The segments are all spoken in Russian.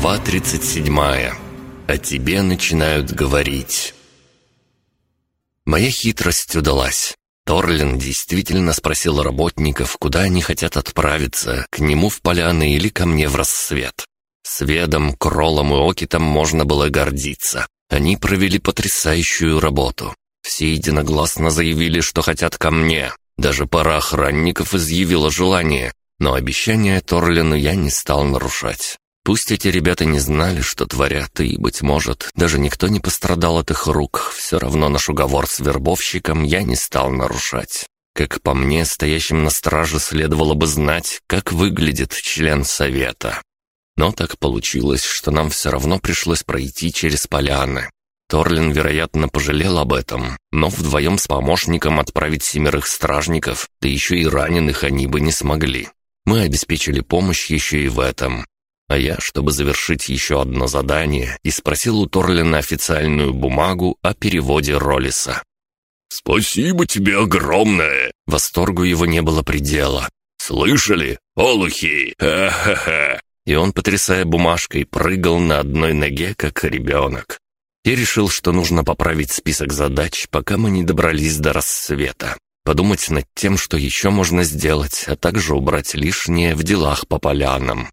Глава 37. О тебе начинают говорить. Моя хитрость удалась. Торлин действительно спросил работников, куда они хотят отправиться, к нему в поляны или ко мне в рассвет. Сведом, Кролом и Окитом можно было гордиться. Они провели потрясающую работу. Все единогласно заявили, что хотят ко мне. Даже пара охранников изъявила желание, но обещание Торлину я не стал нарушать. Пусть эти ребята не знали, что творят, и, быть может, даже никто не пострадал от их рук, все равно наш уговор с вербовщиком я не стал нарушать. Как по мне, стоящим на страже следовало бы знать, как выглядит член совета. Но так получилось, что нам все равно пришлось пройти через поляны. Торлин, вероятно, пожалел об этом, но вдвоем с помощником отправить семерых стражников, да еще и раненых они бы не смогли. Мы обеспечили помощь еще и в этом. А я, чтобы завершить еще одно задание, и спросил у Торлина официальную бумагу о переводе Роллиса. «Спасибо тебе огромное!» Восторгу его не было предела. «Слышали? Олухи! Ха-ха-ха!» И он, потрясая бумажкой, прыгал на одной ноге, как ребенок. И решил, что нужно поправить список задач, пока мы не добрались до рассвета подумать над тем, что еще можно сделать, а также убрать лишнее в делах по полянам.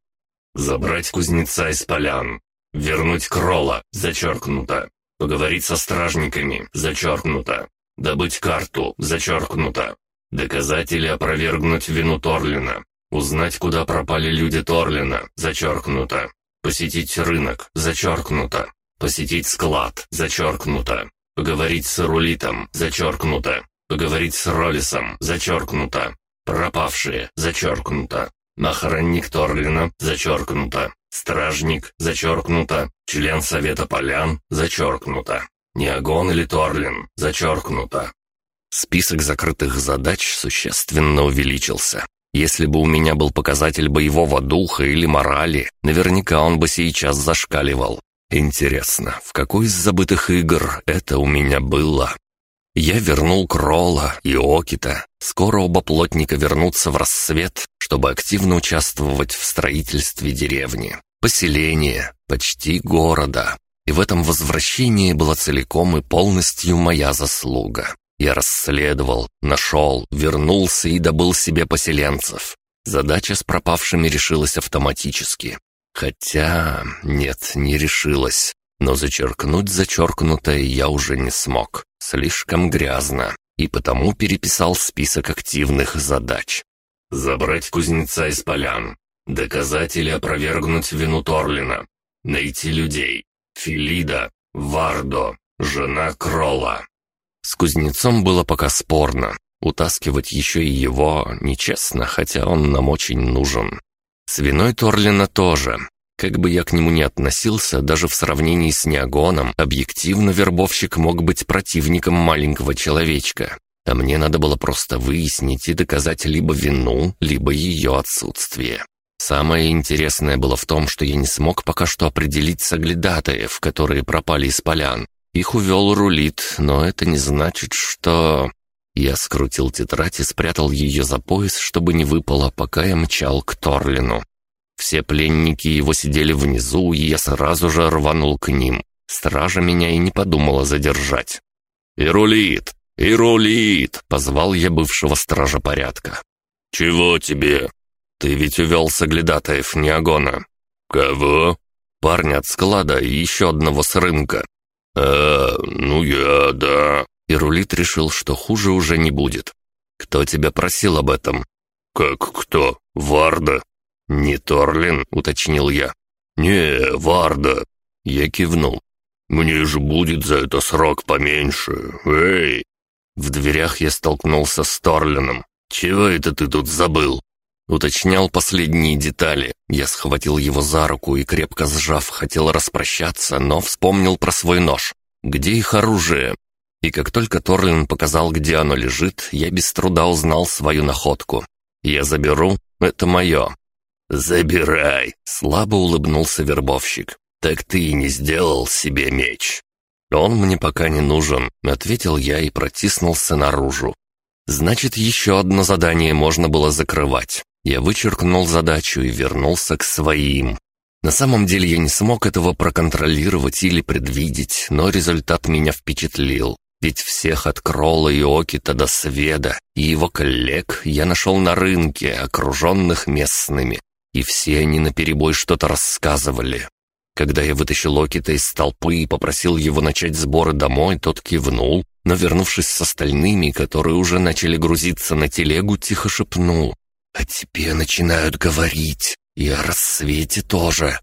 Забрать кузнеца из полян, вернуть Крола, зачеркнуто, поговорить со стражниками, зачеркнуто, добыть карту, зачеркнуто, доказать или опровергнуть вину Торлина, узнать, куда пропали люди Торлина, зачеркнуто, посетить рынок, зачеркнуто, посетить склад, зачеркнуто, поговорить с Рулитом, зачеркнуто, Поговорить с Роллисом, зачеркнуто. Пропавшие, зачеркнуто. Охранник Торлина, зачеркнуто. Стражник, зачеркнуто. Член Совета Полян, зачеркнуто. Неогон или Торлин, зачеркнуто. Список закрытых задач существенно увеличился. Если бы у меня был показатель боевого духа или морали, наверняка он бы сейчас зашкаливал. Интересно, в какой из забытых игр это у меня было? Я вернул Кролла и Окита. Скоро оба плотника вернутся в рассвет, чтобы активно участвовать в строительстве деревни, поселения, почти города. И в этом возвращении была целиком и полностью моя заслуга. Я расследовал, нашел, вернулся и добыл себе поселенцев. Задача с пропавшими решилась автоматически. Хотя... нет, не решилась. Но зачеркнуть зачеркнутое я уже не смог. Слишком грязно. И потому переписал список активных задач. Забрать кузнеца из полян. Доказать или опровергнуть вину Торлина. Найти людей. Филида. Вардо. Жена Кролла. С кузнецом было пока спорно. Утаскивать еще и его нечестно, хотя он нам очень нужен. С виной Торлина тоже. Как бы я к нему ни относился, даже в сравнении с Неогоном, объективно вербовщик мог быть противником маленького человечка. А мне надо было просто выяснить и доказать либо вину, либо ее отсутствие. Самое интересное было в том, что я не смог пока что определить соглядатаев, которые пропали из полян. Их увел рулит, но это не значит, что... Я скрутил тетрадь и спрятал ее за пояс, чтобы не выпало, пока я мчал к Торлину. Все пленники его сидели внизу, и я сразу же рванул к ним. Стража меня и не подумала задержать. «Ирулит! Ирулит!» — позвал я бывшего стража порядка. «Чего тебе? Ты ведь увел соглядатаев Неогона». «Кого?» «Парня от склада и еще одного с рынка». «А, ну я, да». Ирулит решил, что хуже уже не будет. «Кто тебя просил об этом?» «Как кто? Варда?» «Не Торлин?» — уточнил я. «Не, Варда». Я кивнул. «Мне же будет за это срок поменьше. Эй!» В дверях я столкнулся с Торлином. «Чего это ты тут забыл?» Уточнял последние детали. Я схватил его за руку и, крепко сжав, хотел распрощаться, но вспомнил про свой нож. Где их оружие? И как только Торлин показал, где оно лежит, я без труда узнал свою находку. Я заберу, это мое. «Забирай!» — слабо улыбнулся вербовщик. «Так ты и не сделал себе меч». «Он мне пока не нужен», — ответил я и протиснулся наружу. «Значит, еще одно задание можно было закрывать». Я вычеркнул задачу и вернулся к своим. На самом деле я не смог этого проконтролировать или предвидеть, но результат меня впечатлил. Ведь всех от Кролла и Окита до Сведа и его коллег я нашел на рынке, окруженных местными. И все они наперебой что-то рассказывали. Когда я вытащил Окита из толпы и попросил его начать сборы домой, тот кивнул, но, вернувшись с остальными, которые уже начали грузиться на телегу, тихо шепнул. «А тебе начинают говорить, и о рассвете тоже».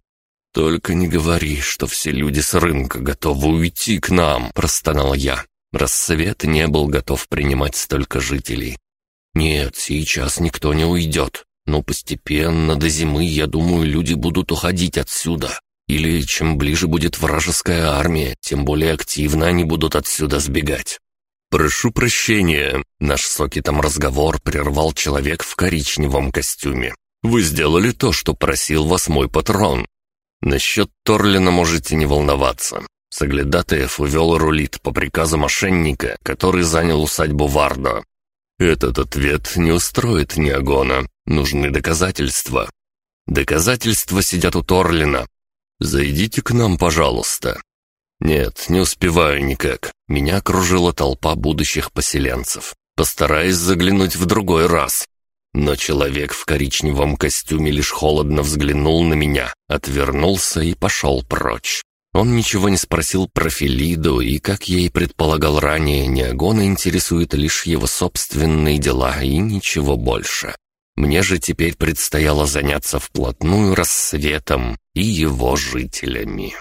«Только не говори, что все люди с рынка готовы уйти к нам», — простонал я. Рассвет не был готов принимать столько жителей. «Нет, сейчас никто не уйдет. Но постепенно до зимы, я думаю, люди будут уходить отсюда. Или чем ближе будет вражеская армия, тем более активно они будут отсюда сбегать. «Прошу прощения», — наш сокетом разговор прервал человек в коричневом костюме. «Вы сделали то, что просил вас мой патрон. Насчет Торлина можете не волноваться. Соглядатаев увел рулит по приказу мошенника, который занял усадьбу Вардо. Этот ответ не устроит Неогона. Нужны доказательства. Доказательства сидят у Торлина. Зайдите к нам, пожалуйста. Нет, не успеваю никак. Меня окружила толпа будущих поселенцев. Постараюсь заглянуть в другой раз. Но человек в коричневом костюме лишь холодно взглянул на меня, отвернулся и пошел прочь. Он ничего не спросил про Филиду, и, как я и предполагал ранее, Неогона интересует лишь его собственные дела и ничего больше. Мне же теперь предстояло заняться вплотную рассветом и его жителями.